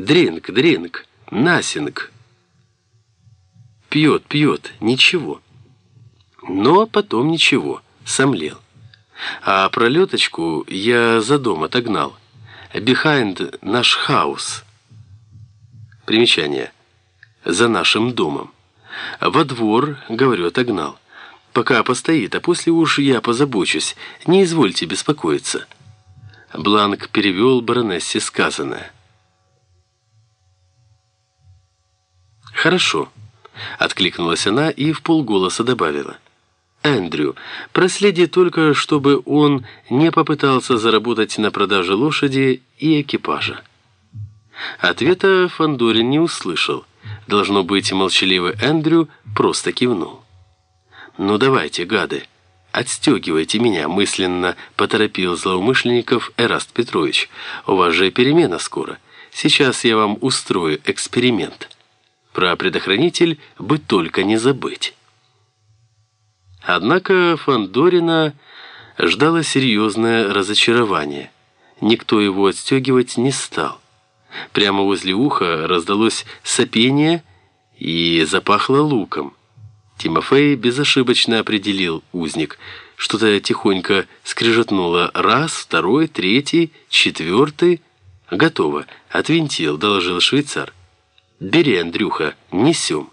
Дринк, дринк, насинг. Пьет, пьет, ничего. Но потом ничего, сомлел. А пролеточку я за дом отогнал. Behind наш хаус. Примечание. За нашим домом. Во двор, говорю, отогнал. Пока постоит, а после уж я позабочусь. Не извольте беспокоиться. Бланк перевел баронессе сказанное. «Хорошо», — откликнулась она и в полголоса добавила. «Эндрю, проследи только, чтобы он не попытался заработать на продаже лошади и экипажа». Ответа Фандорин не услышал. Должно быть, молчаливый Эндрю просто кивнул. «Ну давайте, гады, отстегивайте меня», мысленно поторопил злоумышленников Эраст Петрович. «У вас же перемена скоро. Сейчас я вам устрою эксперимент». Про предохранитель бы только не забыть. Однако Фандорина ждало серьезное разочарование. Никто его отстегивать не стал. Прямо возле уха раздалось сопение и запахло луком. Тимофей безошибочно определил узник. Что-то тихонько скрежетнуло. Раз, второй, третий, четвертый. Готово. Отвинтил, доложил швейцар. «Бери, Андрюха, несем».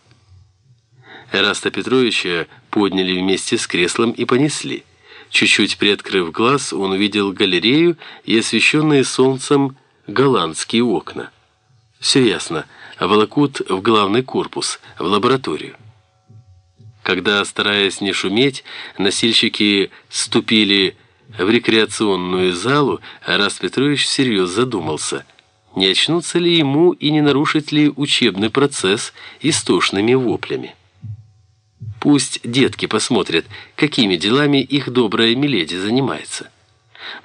Эраста Петровича подняли вместе с креслом и понесли. Чуть-чуть приоткрыв глаз, он увидел галерею и освещенные солнцем голландские окна. Все ясно. Волокут в главный корпус, в лабораторию. Когда, стараясь не шуметь, носильщики ступили в рекреационную залу, Раст Петрович всерьез задумался – не очнуться ли ему и не нарушить ли учебный процесс истошными воплями. Пусть детки посмотрят, какими делами их добрая Миледи занимается.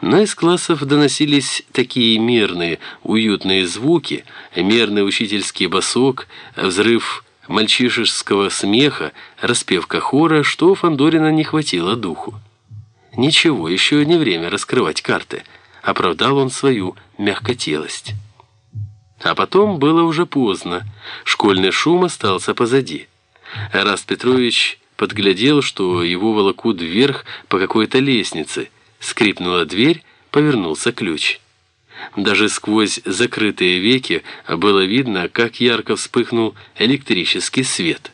Но из классов доносились такие мирные, уютные звуки, мерный учительский басок, взрыв мальчишеского смеха, распевка хора, что Фандорина не хватило духу. Ничего, еще не время раскрывать карты. Оправдал он свою мягкотелость. А потом было уже поздно. Школьный шум остался позади. Раст Петрович подглядел, что его волокут вверх по какой-то лестнице. Скрипнула дверь, повернулся ключ. Даже сквозь закрытые веки было видно, как ярко вспыхнул электрический свет.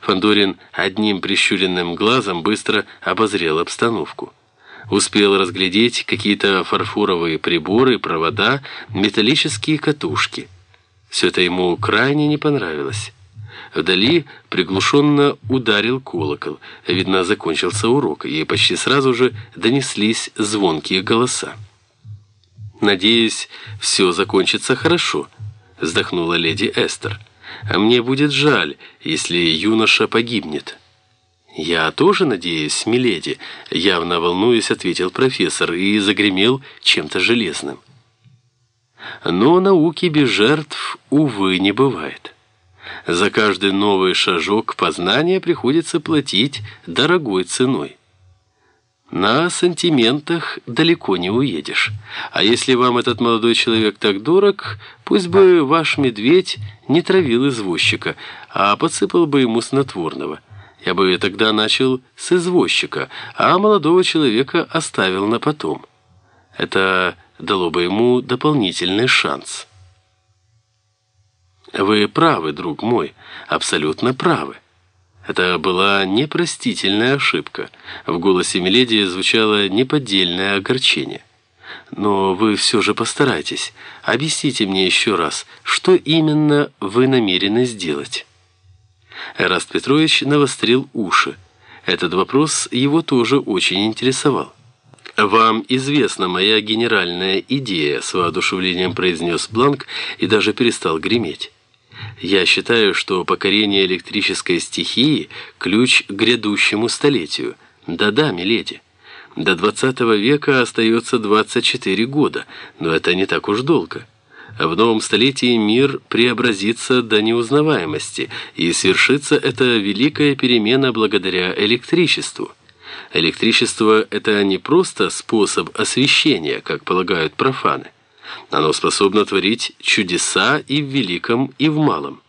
Фандорин одним прищуренным глазом быстро обозрел обстановку. Успел разглядеть какие-то фарфоровые приборы, провода, металлические катушки. Все это ему крайне не понравилось. Вдали приглушенно ударил колокол. Видно, закончился урок, и почти сразу же донеслись звонкие голоса. «Надеюсь, все закончится хорошо», — вздохнула леди Эстер. «А мне будет жаль, если юноша погибнет». «Я тоже надеюсь, миледи», — явно волнуясь, ответил профессор и загремел чем-то железным. Но науки без жертв, увы, не бывает. За каждый новый шажок познания приходится платить дорогой ценой. На сантиментах далеко не уедешь. А если вам этот молодой человек так дорог, пусть бы ваш медведь не травил извозчика, а подсыпал бы ему снотворного – я бы тогда начал с извозчика, а молодого человека оставил на потом. Это дало бы ему дополнительный шанс. Вы правы, друг мой, абсолютно правы. Это была непростительная ошибка. В голосе Миледи звучало неподдельное огорчение. Но вы все же постарайтесь. Объясните мне еще раз, что именно вы намерены сделать. Эраст Петрович навострил уши. Этот вопрос его тоже очень интересовал. «Вам известна моя генеральная идея», — с воодушевлением произнес Бланк и даже перестал греметь. «Я считаю, что покорение электрической стихии — ключ к грядущему столетию. Да-да, миледи. До 20 века остается 24 года, но это не так уж долго». В новом столетии мир преобразится до неузнаваемости, и свершится эта великая перемена благодаря электричеству. Электричество – это не просто способ освещения, как полагают профаны. Оно способно творить чудеса и в великом, и в малом.